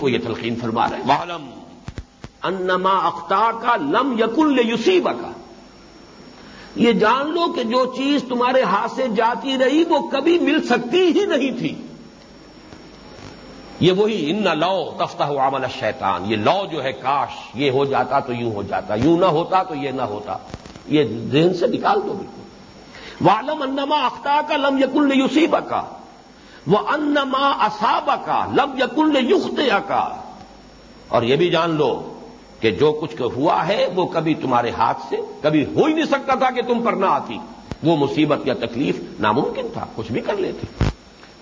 کو یہ تلقین فرما رہے والم انما اختار کا لم یقل یوسیبہ کا یہ جان لو کہ جو چیز تمہارے ہاتھ سے جاتی رہی وہ کبھی مل سکتی ہی نہیں تھی۔ یہ وہی ان نہ لو تفتہ عمل شیطان یہ لو جو ہے کاش، یہ ہو جاتا تو یوں ہو جاتا، یوں نہ ہوتا تو یہ نہ ہوتا۔ یہ ذہن سے نکال دو بالکل۔ والم انما اختہ کا لم یقل یوسیبہ کا وہ انما اصابہ کا لم یقل یخت کا اور یہ بھی جان لو کہ جو کچھ ہوا ہے وہ کبھی تمہارے ہاتھ سے کبھی ہو ہی نہیں سکتا تھا کہ تم پر نہ آتی۔ وہ مصیبت یا تکلیف ناممکن تھا، کچھ بھی کر لیتے۔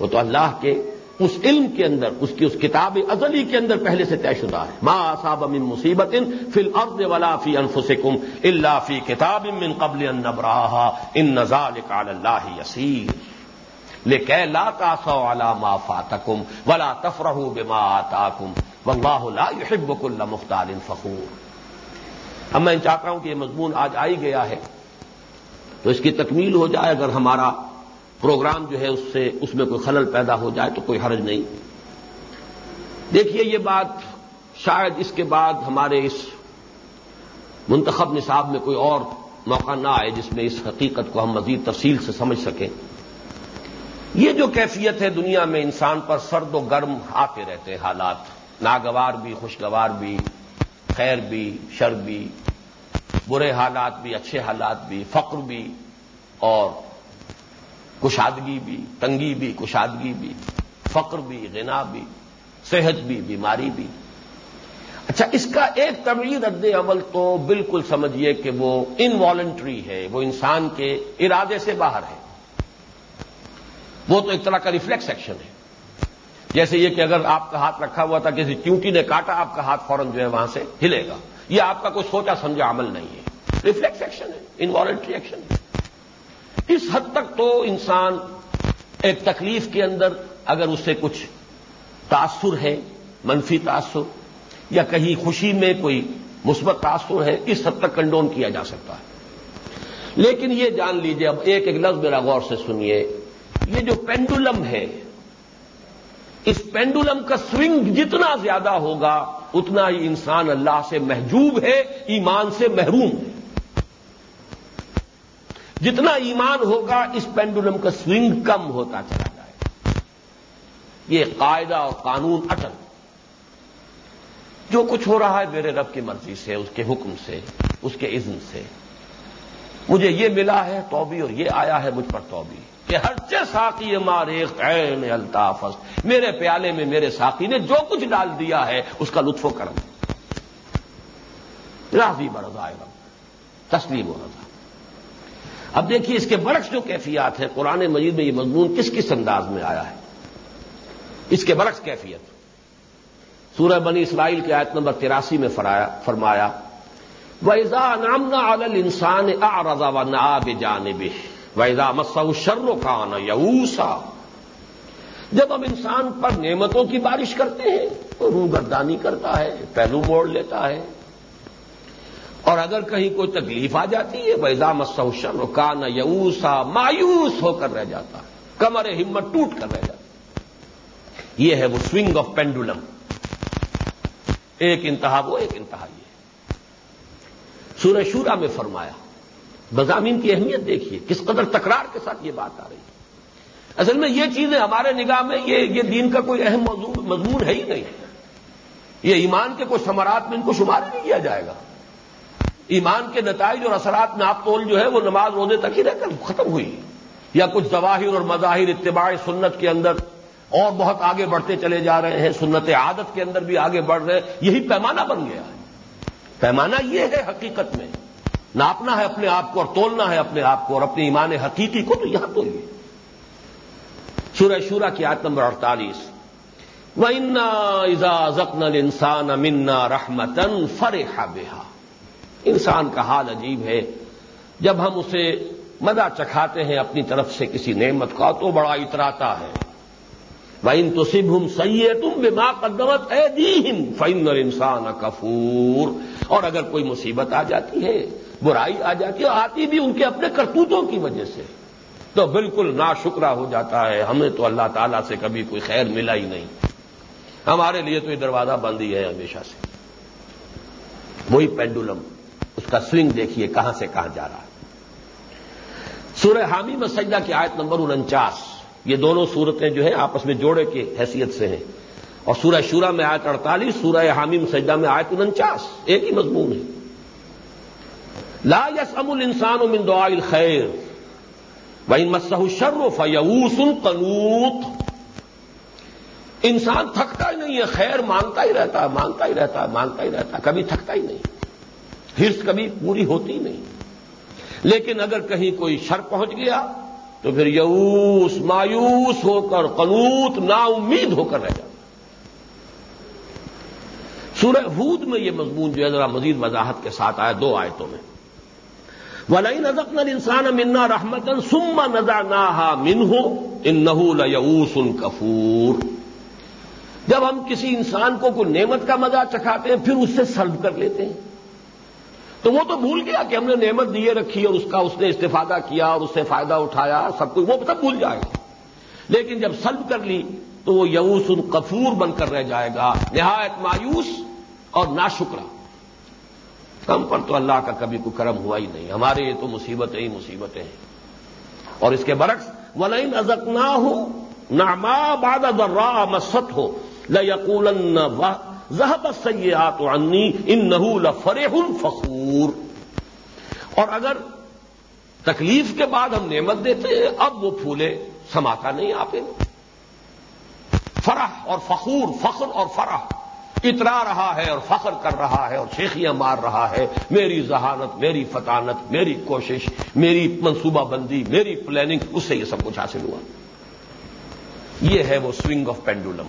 وہ تو اللہ کے اس علم کے اندر، اس کی اس کتاب ازلی کے اندر پہلے سے طے شدہ ہے۔ ما صاب من مصیبت فی الارض ولا فی انفسکم الا فی کتاب من قبل ان نبراہا ان نزالک علی اللہ یسیر لکہ لا تاسو علی ما فاتکم ولا تفرحوا بما آتاکم واللہ لا يحب كل مختال فخور۔ اب میں چاہتا ہوں کہ یہ مضمون آج آئی گیا ہے۔ تو اس کی تکمیل ہو جائے، اگر ہمارا پروگرام جو ہے اس سے، اس میں کوئی خلل پیدا ہو جائے تو کوئی حرج نہیں۔ دیکھیے یہ بات، شاید اس کے بعد ہمارے اس منتخب نصاب میں کوئی اور موقع نہ آئے جس میں اس حقیقت کو ہم مزید تفصیل سے سمجھ سکیں۔ یہ جو کیفیت ہے دنیا میں انسان پر سرد و گرم آتے رہتے ہیں حالات۔ ناگوار بھی، خوشگوار بھی، خیر بھی، شر بھی، برے حالات بھی، اچھے حالات بھی، فقر بھی، اور کشادگی بھی، تنگی بھی، کشادگی بھی، فقر بھی، غنا بھی، صحت بھی، بیماری بھی۔ اچھا اس کا ایک طویل رد عمل تو بالکل سمجھیے کہ وہ انوالنٹری ہے، وہ انسان کے ارادے سے باہر ہے۔ وہ تو ایک طرح کا ریفلیکس ایکشن ہے۔ جیسے یہ کہ اگر آپ کا ہاتھ رکھا ہوا تھا، کسی چونٹی نے کاٹا، آپ کا ہاتھ فوراً جو ہے وہاں سے ہلے گا۔ یہ آپ کا کوئی سوچا سمجھا عمل نہیں ہے۔ ریفلیکس ایکشن ہے انوالنٹری ایکشن ہے۔ اس حد تک تو انسان ایک تکلیف کے اندر اگر اس سے کچھ تاثر ہے، منفی تاثر، یا کہیں خوشی میں کوئی مثبت تاثر ہے، اس حد تک کنڈون کیا جا سکتا ہے۔ لیکن یہ جان لیجیے اب ایک ایک لفظ میرا غور سے سنیے۔ یہ جو پینڈولم ہے، اس پینڈولم کا سوئنگ جتنا زیادہ ہوگا، اتنا ہی انسان اللہ سے محجوب ہے، ایمان سے محروم ہے۔ جتنا ایمان ہوگا، اس پینڈولم کا سوئنگ کم ہوتا چلا جائے۔ یہ قاعدہ اور قانون اٹل۔ جو کچھ ہو رہا ہے، میرے رب کی مرضی سے، اس کے حکم سے، اس کے اذن سے۔ مجھے یہ ملا ہے توبی اور یہ آیا ہے مجھ پر توبی کہ ہر چے ساقی مارے خین الطافس میرے پیالے میں میرے ساقی نے جو کچھ ڈال دیا ہے اس کا لطف و کرم۔ راضی برض آئے تسلیم و رضا۔ اب دیکھیے اس کے برعکس جو کیفیات ہے قرآن مجید میں یہ مضمون کس کس انداز میں آیا ہے؟ اس کے برعکس کیفیت۔ سورہ بنی اسرائیل کی آیت نمبر تراسی میں فرمایا ویزا نامنا عالل انسان آ رضا و نہ جانب ویزا مسا شرو کان یوسا جب ہم انسان پر نعمتوں کی بارش کرتے ہیں تو روح گردانی کرتا ہے، پہلو موڑ لیتا ہے۔ اور اگر کہیں کوئی تکلیف آ جاتی ہے ویزا مسا شرو کان یوسا مایوس ہو کر رہ جاتا ہے، کمر ہمت ٹوٹ کر رہ جاتا یہ ہے وہ سوئنگ آف پینڈولم۔ ایک انتہا وہ ایک انتہا یہ۔ سورہ شورا میں فرمایا۔ مضامین کی اہمیت دیکھیے، کس قدر تکرار کے ساتھ یہ بات آ رہی ہے۔ اصل میں یہ چیزیں ہمارے نگاہ میں یہ یہ دین کا کوئی اہم مضمون ہے ہی نہیں۔ یہ ایمان کے کچھ ثمرات میں ان کو شمار نہیں کیا جائے گا۔ ایمان کے نتائج اور اثرات میں آپ تول جو ہے وہ نماز روزے تک ہی رہ کر ختم ہوئی۔ یا کچھ ظواہر اور مظاہر اتباع سنت کے اندر اور بہت آگے بڑھتے چلے جا رہے ہیں، سنت عادت کے اندر بھی آگے بڑھ رہے ہیں۔ یہی پیمانہ بن گیا ہے۔ پیمانہ یہ ہے حقیقت میں۔ ناپنا ہے اپنے آپ کو اور تولنا ہے اپنے آپ کو اور اپنے ایمان حقیقی کو تو یہاں تولیے سورہ شورا کی آیت نمبر اڑتالیس۔ و انا زخن انسان امنا رحمتن فرح بےحا انسان کا حال عجیب ہے۔ جب ہم اسے مزہ چکھاتے ہیں اپنی طرف سے کسی نعمت کا تو بڑا اتراتا ہے۔ وائن تو سب ہم سی تم بے ماں قدمت اے اور انسان کفور اور اگر کوئی مصیبت آ جاتی ہے، برائی آ جاتی ہے، آتی بھی ان کے اپنے کرتوتوں کی وجہ سے، تو بالکل نا شکرا ہو جاتا ہے۔ ہمیں تو اللہ تعالیٰ سے کبھی کوئی خیر ملا ہی نہیں۔ ہمارے لیے تو یہ دروازہ بند ہی ہے ہمیشہ سے۔ وہی پینڈولم، اس کا سوئنگ دیکھیے کہاں سے کہاں جا رہا ہے۔ سورہ حامی مسجدہ کی آیت نمبر انچاس۔ یہ دونوں صورتیں جو ہیں آپس میں جوڑے کی حیثیت سے ہیں۔ اور سورہ شورا میں آیت اڑتالیس، سورہ حامی مسجدہ میں آیت انچاس، ایک ہی مضمون ہے۔ لا یس ام السان و مندو خیر وہی مسح شرف یوس قنوت انسان تھکتا ہی نہیں ہے، خیر مانگتا ہی رہتا ہے مانگتا ہی رہتا ہے مانگتا ہی رہتا ہے کبھی تھکتا ہی نہیں۔ ہرس کبھی پوری ہوتی نہیں۔ لیکن اگر کہیں کوئی شر پہنچ گیا تو پھر یوس مایوس ہو کر قنوت نا امید ہو کر رہ جاتا سورہ ہود میں یہ مضمون جو ہے ذرا مزید وضاحت کے ساتھ آیا دو آیتوں میں۔ ولائی نزق نل انسان منا رحمتن سما نزا نا من ہو ان نحوس ان کفور جب ہم کسی انسان کو کوئی نعمت کا مزہ چکھاتے ہیں، پھر اس سے سلب کر لیتے ہیں۔ تو وہ تو بھول گیا کہ ہم نے نعمت دیے رکھی اور اس کا اس نے استفادہ کیا اور اس سے فائدہ اٹھایا، سب کچھ، وہ سب بھول جائے گا۔ لیکن جب سلب کر لی تو وہ یوس القفور بن کر رہ جائے گا۔ نہایت مایوس اور نا کم پر تو اللہ کا کبھی کوئی کرم ہوا ہی نہیں۔ ہمارے یہ تو مصیبتیں ہی مصیبتیں ہیں۔ اور اس کے برعکس ولین ازک نہ ہو نہ ماں باد مست ہو لقول ذہب سیاحت انی ان نحول فرح فخور۔ اور اگر تکلیف کے بعد ہم نعمت دیتے ہیں، اب وہ پھولے سماتا نہیں آپ فرح اور فخور، فخر اور فرح۔ اترا رہا ہے اور فخر کر رہا ہے اور شیخیاں مار رہا ہے۔ میری ذہانت، میری فتانت، میری کوشش، میری منصوبہ بندی، میری پلاننگ اس سے یہ سب کچھ حاصل ہوا۔ یہ ہے وہ سوئنگ آف پینڈولم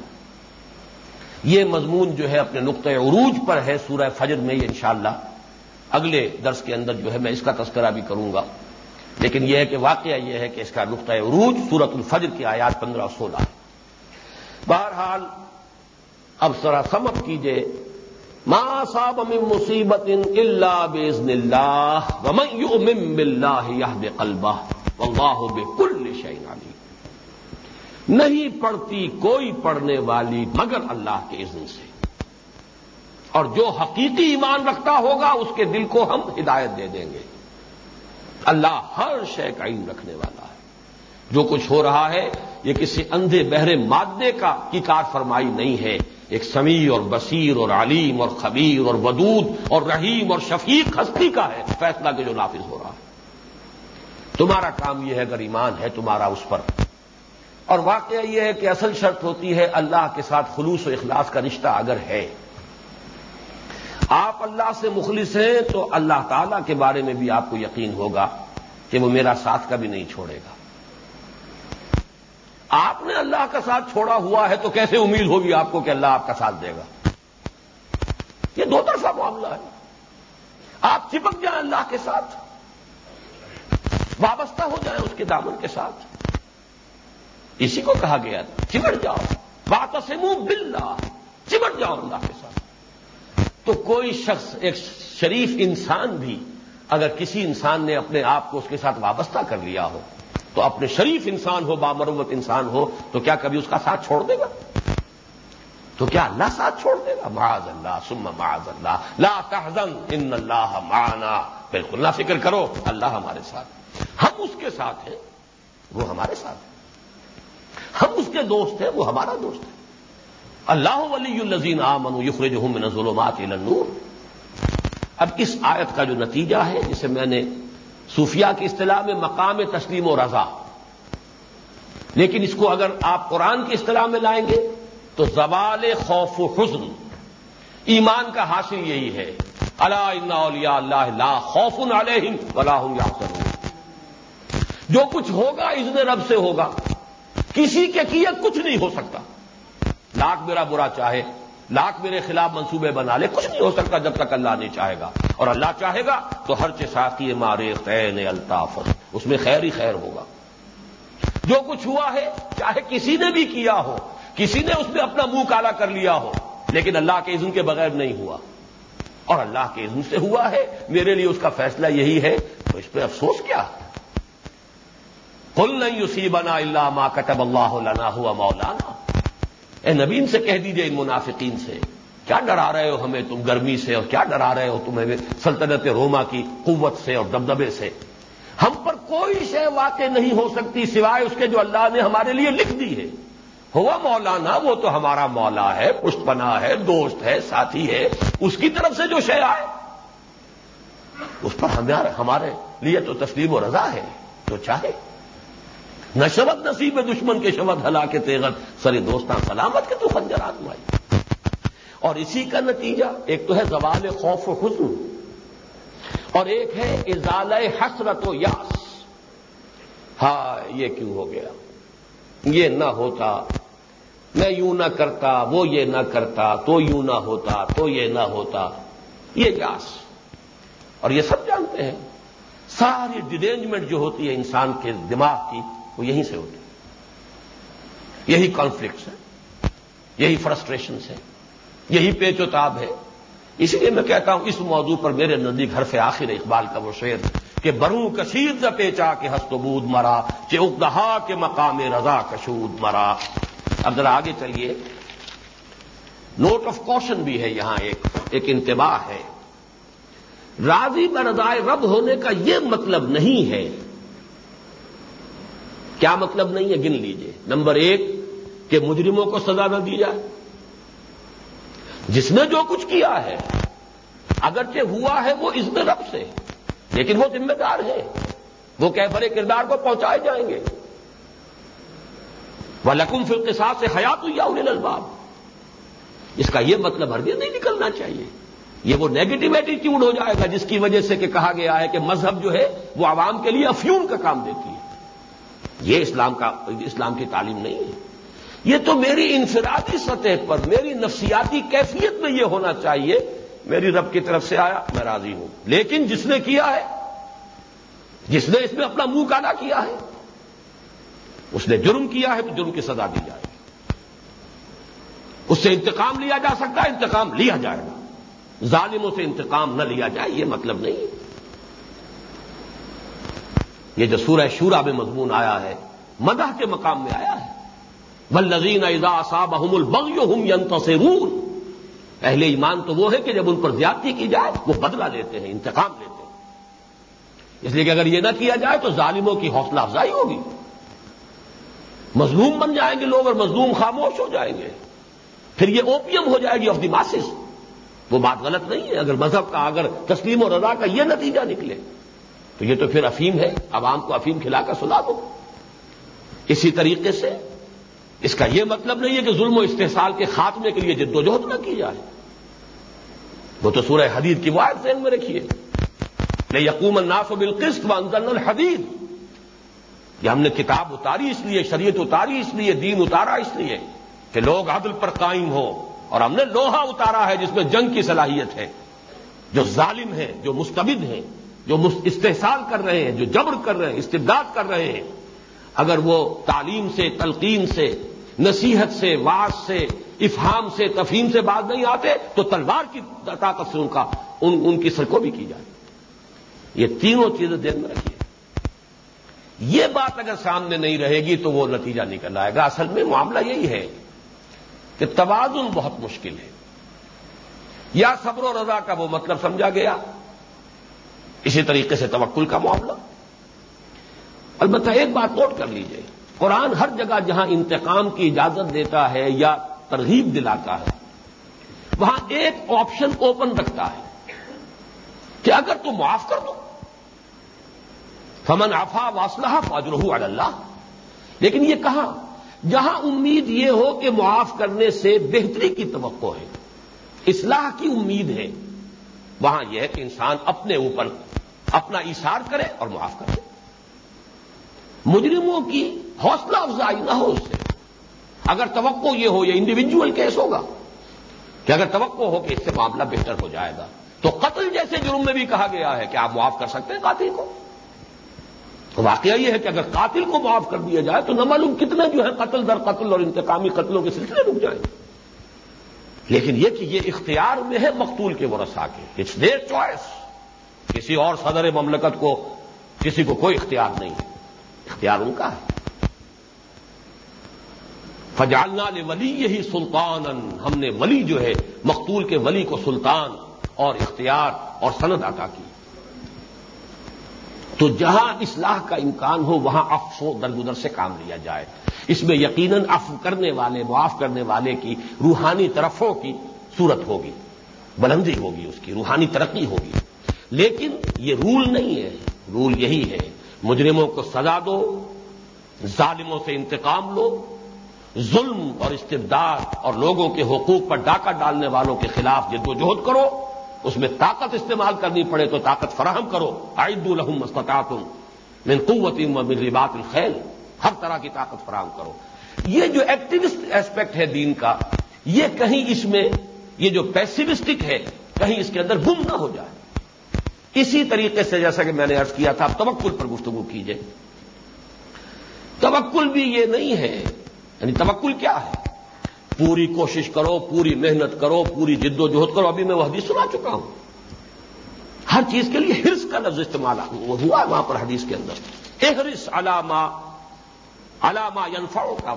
یہ مضمون جو ہے اپنے نقطۂ عروج پر ہے سورہ فجر میں یہ انشاءاللہ۔ اگلے درس کے اندر جو ہے میں اس کا تذکرہ بھی کروں گا۔ لیکن یہ ہے کہ واقعہ یہ ہے کہ اس کا نقطۂ عروج سورت الفجر کی آیات پندرہ سولہ۔ بہرحال اب سرا سمت کیجیے ماں صاحب امم مصیبت اللہ بزن اللہ ومن بلّہ یہ قلبہ واللہ بكل شيء عليم۔ نہیں پڑھتی کوئی پڑھنے والی مگر اللہ کے اذن سے۔ اور جو حقیقی ایمان رکھتا ہوگا اس کے دل کو ہم ہدایت دے دیں گے۔ اللہ ہر شے کا علم رکھنے والا ہے۔ جو کچھ ہو رہا ہے، یہ کسی اندھے بہرے مادے کا کی کار فرمائی نہیں ہے۔ ایک سمیع اور بصیر اور علیم اور خبیر اور ودود اور رحیم اور شفیق ہستی کا ہے، فیصلہ کے جو نافذ ہو رہا ہے۔ تمہارا کام یہ ہے، اگر ایمان ہے تمہارا اس پر۔ اور واقعہ یہ ہے کہ اصل شرط ہوتی ہے اللہ کے ساتھ خلوص و اخلاص کا رشتہ اگر ہے۔ آپ اللہ سے مخلص ہیں تو اللہ تعالی کے بارے میں بھی آپ کو یقین ہوگا کہ وہ میرا ساتھ کا بھی نہیں چھوڑے گا۔ آپ نے اللہ کا ساتھ چھوڑا ہوا ہے تو کیسے امید ہوگی آپ کو کہ اللہ آپ کا ساتھ دے گا؟ یہ دو طرفہ معاملہ ہے۔ آپ چپک جائیں اللہ کے ساتھ، وابستہ ہو جائیں اس کے دامن کے ساتھ۔ اسی کو کہا گیا تھا، چمٹ جاؤ۔ بات سے منہ بلّہ چمٹ جاؤ اللہ کے ساتھ۔ تو کوئی شخص، ایک شریف انسان بھی اگر کسی انسان نے اپنے آپ کو اس کے ساتھ وابستہ کر لیا ہو، تو اپنے شریف انسان ہو، بامروت انسان ہو، تو کیا کبھی اس کا ساتھ چھوڑ دے گا؟ تو کیا اللہ ساتھ چھوڑ دے گا؟ معاذ اللہ سم معاذ اللہ۔ لا تحزن، ان اللہ معنا۔ بالکل نہ فکر کرو، اللہ ہمارے ساتھ ہم اس کے ساتھ ہیں، وہ ہمارے ساتھ ہیں ہم اس کے دوست ہیں، وہ ہمارا دوست ہے۔ اللہ ولی الزین آمن یخرج من ظلمات النور۔ اب اس آیت کا جو نتیجہ ہے، جسے میں نے صوفیہ کی اصطلاح میں مقام تسلیم و رضا۔ لیکن اس کو اگر آپ قرآن کی اصطلاح میں لائیں گے، تو زوال خوف و حزن، ایمان کا حاصل یہی ہے۔ اللہ اللہ اللہ لا خوف علیہم ولا هم يحزنون جو کچھ ہوگا، اذن رب سے ہوگا۔ کسی کے کیے کچھ نہیں ہو سکتا۔ لاکھ میرا برا چاہے، لاکھ میرے خلاف منصوبے بنا لے، کچھ نہیں ہو سکتا جب تک اللہ نہیں چاہے گا۔ اور اللہ چاہے گا تو ہر چساکی مارے خین الطاف۔ اس میں خیر ہی خیر ہوگا۔ جو کچھ ہوا ہے، چاہے کسی نے بھی کیا ہو، کسی نے اس میں اپنا منہ کالا کر لیا ہو، لیکن اللہ کے عزم کے بغیر نہیں ہوا۔ اور اللہ کے عزم سے ہوا ہے، میرے لیے اس کا فیصلہ یہی ہے۔ تو اس پہ افسوس کیا؟ کل نہیں اسی بنا اللہ ماں کٹب اللہ لنا ہوا مولانا. اے نبین سے کہہ دیجیے ان منافقین سے، کیا ڈرا رہے ہو ہمیں تم گرمی سے، اور کیا ڈرا رہے ہو تمہیں سلطنت روما کی قوت سے اور دبدبے سے؟ ہم پر کوئی شے واقع نہیں ہو سکتی سوائے اس کے جو اللہ نے ہمارے لیے لکھ دی ہے۔ ہوا مولانا، وہ تو ہمارا مولا ہے پشت پنا ہے، دوست ہے، ساتھی ہے، اس کی طرف سے جو شے آئے، اس پر ہمارے لیے تو تسلیم و رضا ہے، جو چاہے۔ نہ شبد نصیب دشمن کے شبد ہلا کے تیغت سر دوستان سلامت کے تو خنجر آزمائی اور اسی کا نتیجہ، ایک تو ہے زوال خوف و حسن اور ایک ہے ازال حسرت و یاس۔ ہاں یہ کیوں ہو گیا؟ یہ نہ ہوتا، میں یوں نہ کرتا، وہ یہ نہ کرتا، تو یوں نہ ہوتا، تو یہ نہ ہوتا۔ یہ یاس۔ اور یہ سب جانتے ہیں، ساری ڈیرینجمنٹ جو ہوتی ہے انسان کے دماغ کی وہ یہیں سے ہوتی یہی کانفلکٹس ہے یہی فرسٹریشنس ہے یہی پیچ و تاب ہے اسی لیے میں کہتا ہوں، اس موضوع پر میرے نزدیک حرف آخر اقبال کا وہ شعر کہ برو کشیر ز پیچا کے ہست بود مرا اقدہا کے مقام رضا کشود مرا۔ اب ذرا آگے چلیے۔ نوٹ آف کوشن بھی ہے یہاں ایک ایک انتباہ ہے۔ راضی برضائے رب ہونے کا یہ مطلب نہیں ہے کیا مطلب نہیں ہے؟ گن لیجیے۔ نمبر ایک، کہ مجرموں کو سزا نہ دی جائے۔ جس نے جو کچھ کیا ہے، اگرچہ ہوا ہے وہ اس میں رب سے، لیکن وہ ذمہ دار ہے۔ وہ کیفر کردار کو پہنچائے جائیں گے۔ وہ لکم فل ساتھ سے حیات ہوئی انہیں الباب۔ اس کا یہ مطلب ہرگز نہیں نکلنا چاہیے۔ یہ وہ نیگیٹو ایٹیٹیوڈ ہو جائے گا، جس کی وجہ سے کہ کہا گیا ہے کہ مذہب جو ہے، وہ عوام کے لیے افیون کا کام دیتی ہے۔ یہ اسلام کا اسلام کی تعلیم نہیں ہے۔ یہ تو میری انفرادی سطح پر، میری نفسیاتی کیفیت میں یہ ہونا چاہیے۔ میری رب کی طرف سے آیا، میں راضی ہوں۔ لیکن جس نے کیا ہے، جس نے اس میں اپنا منہ کالا کیا ہے، اس نے جرم کیا ہے، تو جرم کی سزا دی جائے گی۔ اس سے انتقام لیا جا سکتا ہے، انتقام لیا جائے گا۔ ظالموں سے انتقام نہ لیا جائے، یہ مطلب نہیں یہ جو سورہ شورا میں مضمون آیا ہے، مدح کے مقام میں آیا ہے۔ بلزین اعزا صاب احم البغ اہل ایمان تو وہ ہے کہ جب ان پر زیادتی کی جائے، وہ بدلہ لیتے ہیں، انتقام لیتے ہیں۔ اس لیے کہ اگر یہ نہ کیا جائے تو ظالموں کی حوصلہ افزائی ہوگی۔ مظلوم بن جائیں گے لوگ اور مظلوم خاموش ہو جائیں گے۔ پھر یہ اوپیم ہو جائے گی آف دی ماسز۔ وہ بات غلط نہیں ہے۔ اگر مذہب کا، اگر تسلیم و رضا کا یہ نتیجہ نکلے۔ تو یہ تو پھر افیم ہے عوام کو افیم کھلا کر سلا دو۔ اسی طریقے سے اس کا یہ مطلب نہیں ہے کہ ظلم و استحصال کے خاتمے کے لیے جد و جہد نہ کی جائے۔ وہ تو سورہ حدید کی واحد ذہن میں رکھیے۔ نہیں یقوم الناس بالقسط و انزل الحدید۔ یہ ہم نے کتاب اتاری اس لیے، شریعت اتاری اس لیے، دین اتارا اس لیے کہ لوگ عدل پر قائم ہو اور ہم نے لوہا اتارا ہے جس میں جنگ کی صلاحیت ہے، جو ظالم ہیں جو مستبد ہیں۔ جو استحصال کر رہے ہیں جو جبر کر رہے ہیں استبداد کر رہے ہیں اگر وہ تعلیم سے تلقین سے نصیحت سے واس سے افہام سے تفہیم سے بات نہیں آتے تو تلوار کی طاقت سے ان کا ان, ان کی سرکو بھی کی جائے۔ یہ تینوں چیزیں دین میں رکھیے۔ یہ بات اگر سامنے نہیں رہے گی تو وہ نتیجہ نکل آئے گا۔ اصل میں معاملہ یہی ہے کہ توازن بہت مشکل ہے۔ یا صبر و رضا کا وہ مطلب سمجھا گیا۔ اسی طریقے سے توکل کا معاملہ۔ البتہ ایک بات نوٹ کر لیجیے، قرآن ہر جگہ جہاں انتقام کی اجازت دیتا ہے یا ترغیب دلاتا ہے، وہاں ایک آپشن اوپن رکھتا ہے کہ اگر تم معاف کر دو۔ فمن آفا واسلہ فاجرہ اللہ لیکن یہ کہاں جہاں امید یہ ہو کہ معاف کرنے سے بہتری کی توقع ہے، اصلاح کی امید ہے، وہاں یہ ہے کہ انسان اپنے اوپر اپنا اشار کرے اور معاف کرے۔ مجرموں کی حوصلہ افزائی نہ ہو اس سے۔ اگر توقع یہ ہو، یہ انڈیویجل کیس ہوگا۔ کہ اگر توقع ہو کہ اس سے معاملہ بہتر ہو جائے گا۔ تو قتل جیسے جرم میں بھی کہا گیا ہے کہ آپ معاف کر سکتے ہیں قاتل کو۔ تو واقعہ یہ ہے کہ اگر قاتل کو معاف کر دیا جائے، تو نہ معلوم کتنے جو ہے قتل در قتل اور انتقامی قتلوں کے سلسلے رک جائیں۔ لیکن یہ کہ یہ اختیار میں ہے مقتول کے ورثا کے۔ اٹس دیر چوائس کسی اور صدر مملکت کو کسی کو کوئی اختیار نہیں ہے۔ اختیار ان کا ہے۔ فجالنا ولی یہی سلطان ہم نے ولی جو ہے، مقتول کے ولی کو سلطان اور اختیار اور سند عطا کی۔ تو جہاں اصلاح کا امکان ہو، وہاں اف و درگزر سے کام لیا جائے۔ اس میں یقیناً اف کرنے والے، معاف کرنے والے کی روحانی طرفوں کی صورت ہوگی، بلندی ہوگی اس کی، روحانی ترقی ہوگی۔ لیکن یہ رول نہیں ہے، رول یہی ہے۔ مجرموں کو سزا دو، ظالموں سے انتقام لو۔ ظلم اور استبداد اور لوگوں کے حقوق پر ڈاکہ ڈالنے والوں کے خلاف جد و جہد کرو۔ اس میں طاقت استعمال کرنی پڑے تو طاقت فراہم کرو۔ عید الحم مستطاطم من قوت من ربات الخیل ہر طرح کی طاقت فراہم کرو۔ یہ جو ایکٹیوسٹ ایسپیکٹ ہے دین کا، یہ کہیں اس میں، یہ جو پیسیوسٹک ہے، کہیں اس کے اندر گم نہ ہو جائے۔ اسی طریقے سے جیسا کہ میں نے ارض کیا تھا اب توکل پر گفتگو کیجیے توکل بھی یہ نہیں ہے یعنی توکل کیا ہے؟ پوری کوشش کرو، پوری محنت کرو، پوری جد و جہد کرو۔ ابھی میں وہ حدیث سنا چکا ہوں۔ ہر چیز کے لیے ہرس کا لفظ استعمال ہوا ہے وہاں پر حدیث کے اندر۔ احرس علامہ علامہ ینفاؤ کا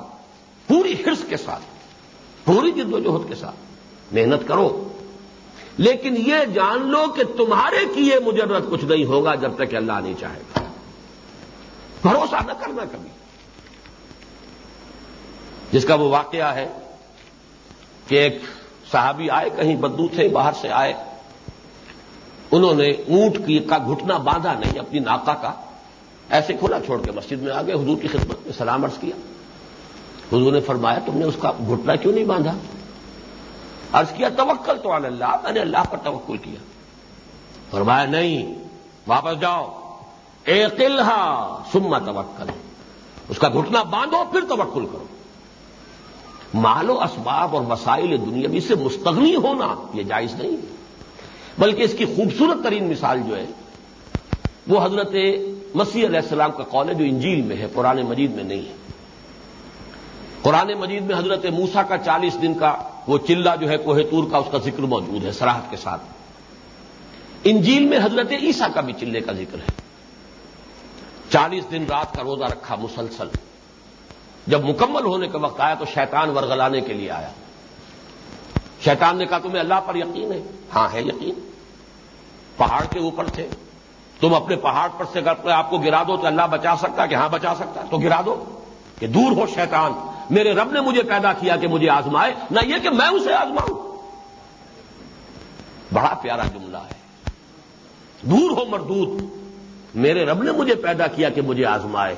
پوری ہرس کے ساتھ، پوری جد و جہد کے ساتھ۔ محنت کرو لیکن یہ جان لو کہ تمہارے کیے مجرد کچھ نہیں ہوگا جب تک کہ اللہ نہیں چاہے گا۔ بھروسہ نہ کرنا کبھی۔ جس کا وہ واقعہ ہے کہ ایک صحابی آئے، کہیں بدو تھے، باہر سے آئے۔ انہوں نے اونٹ کی کا گھٹنا باندھا نہیں، اپنی ناکا کا ایسے کھلا چھوڑ کے مسجد میں آ گئے، حضور کی خدمت میں سلام عرض کیا۔ حضور نے فرمایا، تم نے اس کا گھٹنا کیوں نہیں باندھا؟ عرض کیا، توکل تو اللہ، میں نے اللہ پر توکل کیا۔ فرمایا، نہیں، واپس جاؤ۔ اے سما توکل۔ اس کا گھٹنا باندھو، پھر توکل کرو۔ مال و اسباب اور وسائل دنیاوی سے مستغنی ہونا یہ جائز نہیں۔ بلکہ اس کی خوبصورت ترین مثال جو ہے، وہ حضرت مسیح علیہ السلام کا قول ہے، جو انجیل میں ہے، قرآن مجید میں نہیں ہے۔ قرآن مجید میں حضرت موسا کا چالیس دن کا وہ چلہ جو ہے کوہتور کا اس کا ذکر موجود ہے، سراہد کے ساتھ۔ انجیل میں حضرت عیسیٰ کا بھی چلے کا ذکر ہے۔ چالیس دن رات کا روزہ رکھا مسلسل۔ جب مکمل ہونے کا وقت آیا تو شیطان ورگلانے کے لیے آیا۔ شیطان نے کہا، تمہیں اللہ پر یقین ہے؟ ہاں ہے یقین۔ پہاڑ کے اوپر تھے۔ تم اپنے پہاڑ پر سے اگر آپ کو گرا دو تو اللہ بچا سکتا کہ ہاں بچا سکتا تو گرا دو کہ دور ہو شیطان۔ میرے رب نے مجھے پیدا کیا کہ مجھے آزمائے، نہ یہ کہ میں اسے آزماؤں۔ بڑا پیارا جملہ ہے۔ دور ہو مردود، میرے رب نے مجھے پیدا کیا کہ مجھے آزمائے۔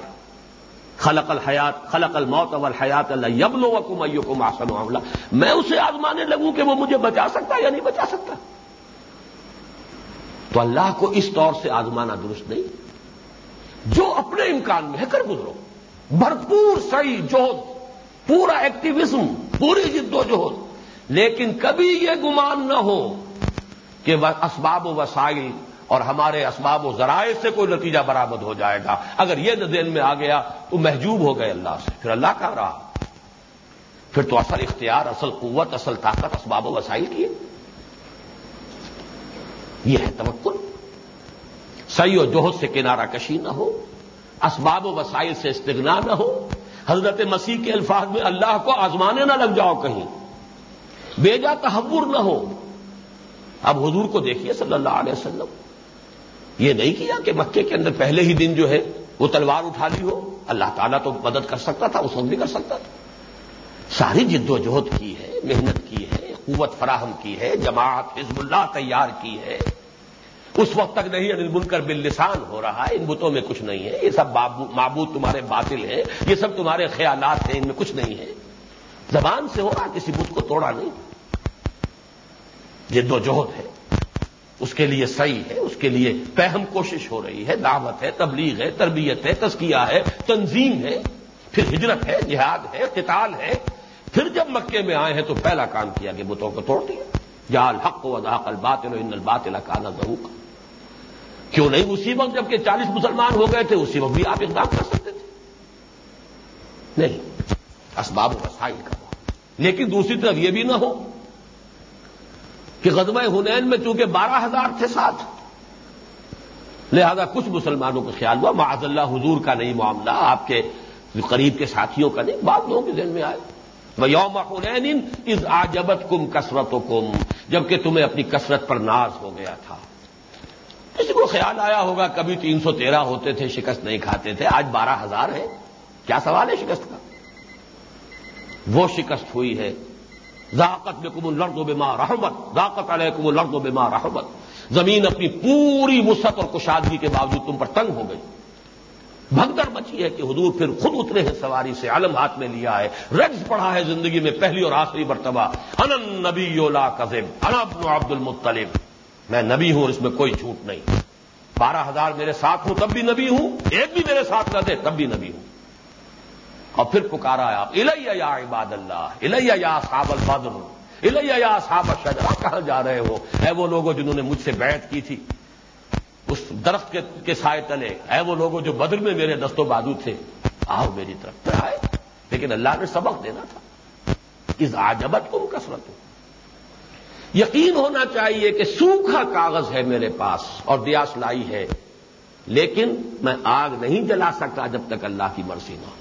خلق الحیات، خلق الموت اول حیات اللہ یبل وکم ایکم معاملہ میں اسے آزمانے لگوں کہ وہ مجھے بچا سکتا یا نہیں بچا سکتا۔ تو اللہ کو اس طور سے آزمانا درست نہیں۔ جو اپنے امکان میں ہے کر گزرو۔ بھرپور صحیح جوہد پورا ایکٹیویزم پوری جد و جہد۔ لیکن کبھی یہ گمان نہ ہو کہ اسباب و وسائل اور ہمارے اسباب و ذرائع سے کوئی نتیجہ برآمد ہو جائے گا۔ اگر یہ ذہن میں آ گیا تو محجوب ہو گئے اللہ سے۔ پھر اللہ کا رہا پھر تو اصل اختیار، اصل قوت، اصل طاقت، اسباب و وسائل کی یہ ہے توکل۔ سی و جوہد سے کنارہ کشی نہ ہو، اسباب و وسائل سے استغنا نہ ہو۔ حضرت مسیح کے الفاظ میں اللہ کو آزمانے نہ لگ جاؤ کہیں۔ بیجا تحور نہ ہو۔ اب حضور کو دیکھیے صلی اللہ علیہ وسلم۔ یہ نہیں کیا کہ مکے کے اندر پہلے ہی دن جو ہے وہ تلوار اٹھا لی ہو۔ اللہ تعالیٰ تو مدد کر سکتا تھا، اس وقت بھی کر سکتا تھا۔ ساری جد و جہد کی ہے، محنت کی ہے، قوت فراہم کی ہے، جماعت حزب اللہ تیار کی ہے۔ اس وقت تک نہیں، انل بن کر بل ہو رہا ہے، ان بتوں میں کچھ نہیں ہے۔ یہ سب معبود تمہارے باطل ہیں، یہ سب تمہارے خیالات ہیں، ان میں کچھ نہیں ہے۔ زبان سے ہو رہا کسی بت کو توڑا نہیں۔ جد و جہد ہے۔ اس کے لیے صحیح ہے، اس کے لیے پہم کوشش ہو رہی ہے۔ دعوت ہے، تبلیغ ہے، تربیت ہے، تزکیہ ہے، تنظیم ہے۔ پھر ہجرت ہے، جہاد ہے، قتال ہے۔ پھر جب مکے میں آئے ہیں تو پہلا کام کیا کہ بتوں کو توڑ دیا۔ جال حق و ادا البات ان البات کا ضرور کیوں نہیں؟ اسی وقت جبکہ چالیس مسلمان ہو گئے تھے، اسی وقت بھی آپ اقدام کر سکتے تھے۔ نہیں، اسباب وسائل کا۔ لیکن دوسری طرف یہ بھی نہ ہو کہ غزوہ ہنین میں چونکہ بارہ ہزار تھے ساتھ، لہذا کچھ مسلمانوں کا خیال ہوا، معاذ اللہ حضور کا نہیں معاملہ، آپ کے قریب کے ساتھیوں کا نہیں، بعض لوگوں کے ذہن میں آئے۔ وہ یوم حنین از آجبت کم کثرت کم جبکہ تمہیں اپنی کثرت پر ناز ہو گیا تھا۔ کسی کو خیال آیا ہوگا کبھی تین سو تیرہ ہوتے تھے، شکست نہیں کھاتے تھے، آج بارہ ہزار ہے۔ کیا سوال ہے شکست کا؟ وہ شکست ہوئی ہے۔ ذاقت میں کم الرد و بیمار رحمت، ذاقت علیہ کم الرد و بیمار رحمت۔ زمین اپنی پوری وسعت اور کشادگی کے باوجود تم پر تنگ ہو گئی۔ بھگدڑ بچی ہے کہ حضور پھر خود اترے ہیں، سواری سے علم ہاتھ میں لیا ہے۔ رگز پڑھا ہے زندگی میں پہلی اور آخری مرتبہ۔ انن نبی یولا کزم انب عبد المطلب۔ میں نبی ہوں اس میں کوئی جھوٹ نہیں۔ بارہ ہزار میرے ساتھ ہوں تب بھی نبی ہوں، ایک بھی میرے ساتھ نہ دے تب بھی نبی ہوں۔ اور پھر پکارا ہے آپ، الیہ یا عباد اللہ، الیہ یا صحاب البدر، الیہ یا صحاب الشجرہ، کہاں جا رہے ہو؟ اے وہ لوگ جنہوں نے مجھ سے بیعت کی تھی، اس درخت کے سائے تلے، اے وہ لوگ جو بدر میں میرے دستوں بازو تھے، آؤ میری طرف پہ آئے۔ لیکن اللہ نے سبق دینا تھا۔ اس آجبت کو کثرت ہو۔ یقین ہونا چاہیے کہ سوکھا کاغذ ہے میرے پاس اور دیاس لائی ہے، لیکن میں آگ نہیں جلا سکتا جب تک اللہ کی مرضی نہ ہو۔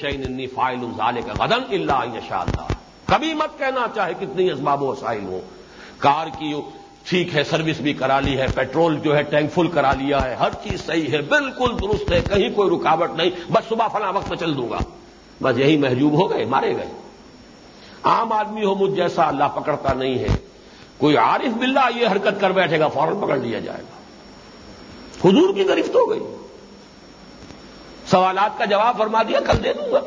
شعین فائل ظالے کا غدن اللہ شاء اللہ۔ کبھی مت کہنا چاہے کتنی اسباب و وسائل ہو کار کی ٹھیک ہے، سروس بھی کرا لی ہے، پیٹرول جو ہے، ٹینک فل کرا لیا ہے۔ ہر چیز صحیح ہے، بالکل درست ہے، کہیں کوئی رکاوٹ نہیں۔ بس صبح فلاں وقت میں چل دوں گا۔ بس یہی محجوب ہو گئے، مارے گئے۔ عام آدمی ہو مجھ جیسا اللہ پکڑتا نہیں ہے۔ کوئی عارف بلّہ یہ حرکت کر بیٹھے گا، فوراً پکڑ لیا جائے گا۔ حضور کی گرفت ہو گئی۔ سوالات کا جواب فرما دیا، کل دے دوں گا۔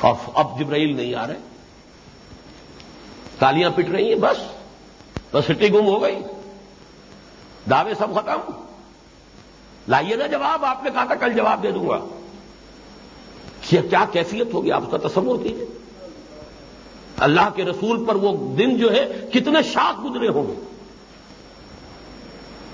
اور اب جبرائیل نہیں آ رہے۔ تالیاں پٹ رہی ہیں، بس۔ بس سٹی گم ہو گئی۔ دعوے سب ختم۔ لائیے نا جواب، آپ نے کہا تھا کل جواب دے دوں گا۔ کیا کیفیت ہوگی؟ آپ اس کا تصور کیجیے اللہ کے رسول پر وہ دن جو ہے کتنے شاخ گزرے ہوں گے۔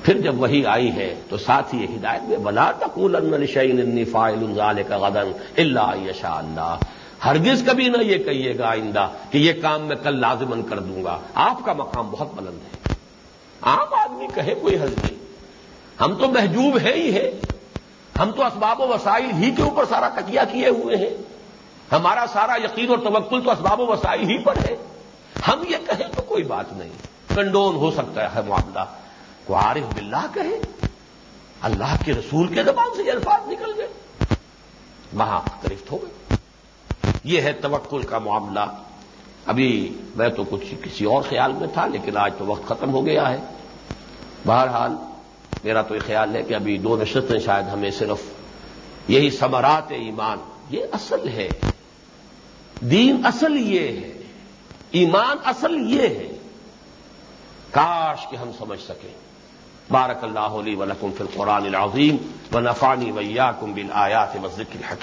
پھر جب وہی آئی ہے تو ساتھ ہی ہدایت میں بلا تقول ان فائل کا غدن اللہ یشا اللہ۔ ہرگز کبھی نہ یہ کہیے گا آئندہ کہ یہ کام میں کل لازمن کر دوں گا۔ آپ کا مقام بہت بلند ہے۔ عام آدمی کہے کوئی حض نہیں۔ ہم تو محجوب ہے ہی ہے ہم تو اسباب و وسائل ہی کے اوپر سارا تکیا کیے ہوئے ہیں۔ ہمارا سارا یقین اور توکل تو اسباب و وسائل ہی پر ہے۔ ہم یہ کہیں تو کوئی بات نہیں۔ کنڈون ہو سکتا ہے معاملہ۔ کو عارف باللہ کہے۔ اللہ کے رسول کے زبان سے یہ الفاظ نکل گئے۔ وہاں گرفت ہو گئے۔ یہ ہے توکل کا معاملہ۔ ابھی میں تو کچھ کسی اور خیال میں تھا، لیکن آج تو وقت ختم ہو گیا ہے۔ بہرحال میرا تو یہ خیال ہے کہ ابھی دو نشستیں شاید ہمیں صرف یہی سمرات ایمان، یہ اصل ہے۔ دین اصل یہ ہے، ایمان اصل یہ ہے۔ کاش کہ ہم سمجھ سکیں۔ بارک اللہ علی ولکم فی القرآن العظیم و نفانی ویا کم بل آیات و ذکر